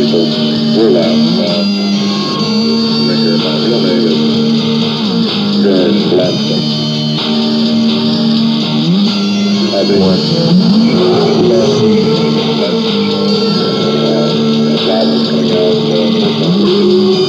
people ask. Uh, my real name is. I've been uh, coming but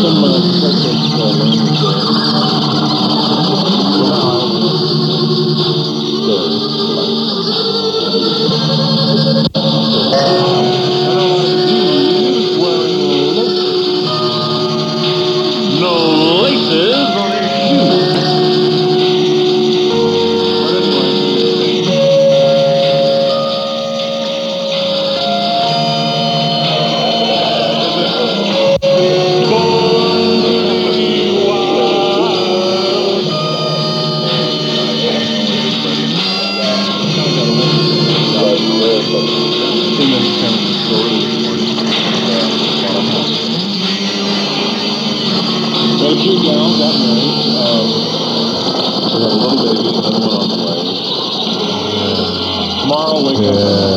这么的 ơn các cô 个 Tomorrow,